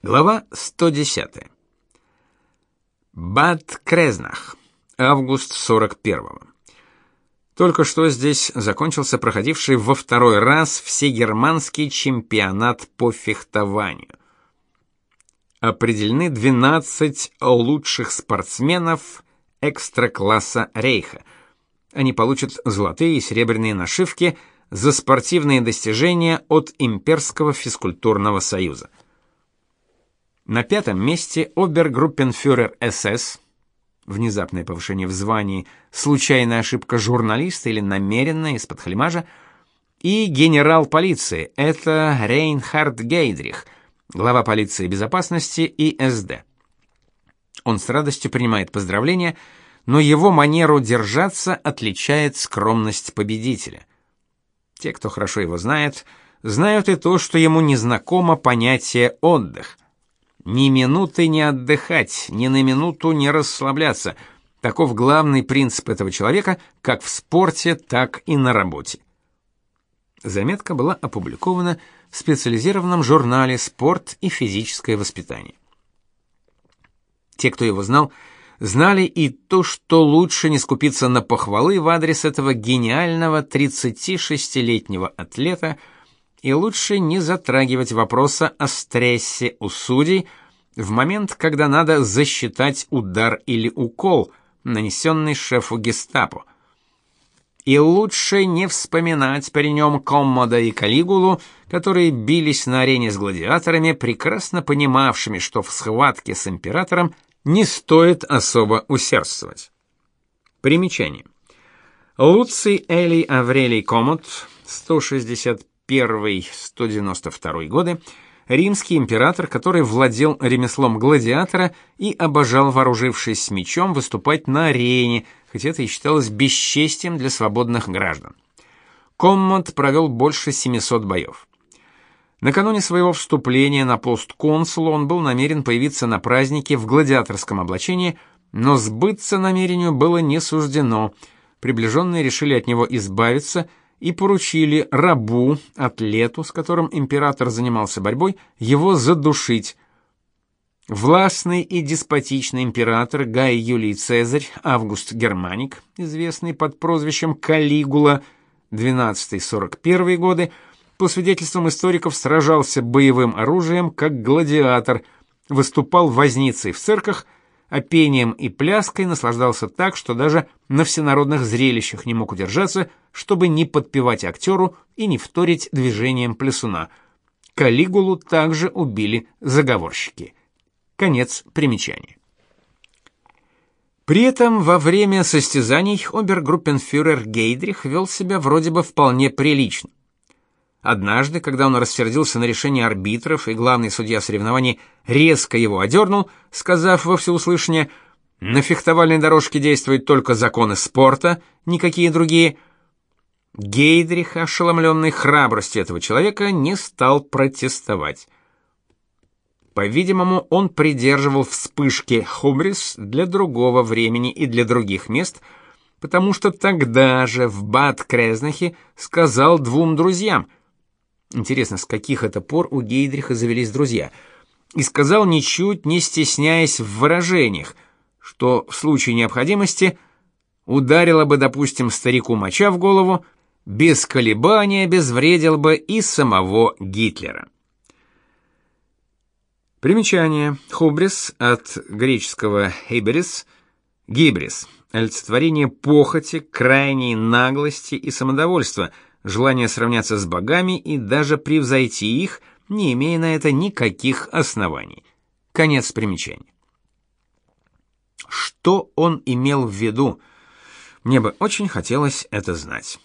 Глава 110. Бад Крезнах. Август 41-го. Только что здесь закончился проходивший во второй раз всегерманский чемпионат по фехтованию. Определены 12 лучших спортсменов экстра-класса Рейха. Они получат золотые и серебряные нашивки за спортивные достижения от Имперского физкультурного союза. На пятом месте обергруппенфюрер СС. Внезапное повышение в звании, случайная ошибка журналиста или намеренная из-под хлемажа. И генерал полиции, это Рейнхард Гейдрих, глава полиции безопасности и СД. Он с радостью принимает поздравления, но его манеру держаться отличает скромность победителя. Те, кто хорошо его знает, знают и то, что ему незнакомо понятие отдых – ни минуты не отдыхать, ни на минуту не расслабляться. Таков главный принцип этого человека, как в спорте, так и на работе. Заметка была опубликована в специализированном журнале Спорт и физическое воспитание. Те, кто его знал, знали и то, что лучше не скупиться на похвалы в адрес этого гениального 36-летнего атлета – и лучше не затрагивать вопроса о стрессе у судей в момент, когда надо засчитать удар или укол, нанесенный шефу Гестапо. И лучше не вспоминать при нем Коммода и Калигулу, которые бились на арене с гладиаторами, прекрасно понимавшими, что в схватке с императором не стоит особо усердствовать. Примечание. Луций Элий Аврелий Комод, 165 192 годы, римский император, который владел ремеслом гладиатора и обожал, вооружившись мечом, выступать на арене, хотя это и считалось бесчестием для свободных граждан. Коммод провел больше 700 боев. Накануне своего вступления на пост консула он был намерен появиться на празднике в гладиаторском облачении, но сбыться намерению было не суждено. Приближенные решили от него избавиться – и поручили рабу, атлету, с которым император занимался борьбой, его задушить. Властный и деспотичный император Гай Юлий Цезарь Август Германик, известный под прозвищем Калигула, 12-41 годы, по свидетельствам историков сражался боевым оружием как гладиатор, выступал возницей в цирках – а пением и пляской наслаждался так, что даже на всенародных зрелищах не мог удержаться, чтобы не подпевать актеру и не вторить движением плясуна. Калигулу также убили заговорщики. Конец примечания. При этом во время состязаний обергруппенфюрер Гейдрих вел себя вроде бы вполне прилично. Однажды, когда он рассердился на решение арбитров, и главный судья соревнований резко его одернул, сказав во всеуслышание «На фехтовальной дорожке действуют только законы спорта, никакие другие», Гейдрих, ошеломленный храбростью этого человека, не стал протестовать. По-видимому, он придерживал вспышки хумрис для другого времени и для других мест, потому что тогда же в Бад-Крезнахе сказал двум друзьям – Интересно, с каких это пор у Гейдриха завелись друзья? И сказал, ничуть не стесняясь в выражениях, что в случае необходимости ударила бы, допустим, старику моча в голову, без колебания обезвредил бы и самого Гитлера. Примечание. Хубрис от греческого «хейберис» — «гибрис», олицетворение похоти, крайней наглости и самодовольства — желание сравняться с богами и даже превзойти их, не имея на это никаких оснований. Конец примечания. Что он имел в виду? Мне бы очень хотелось это знать.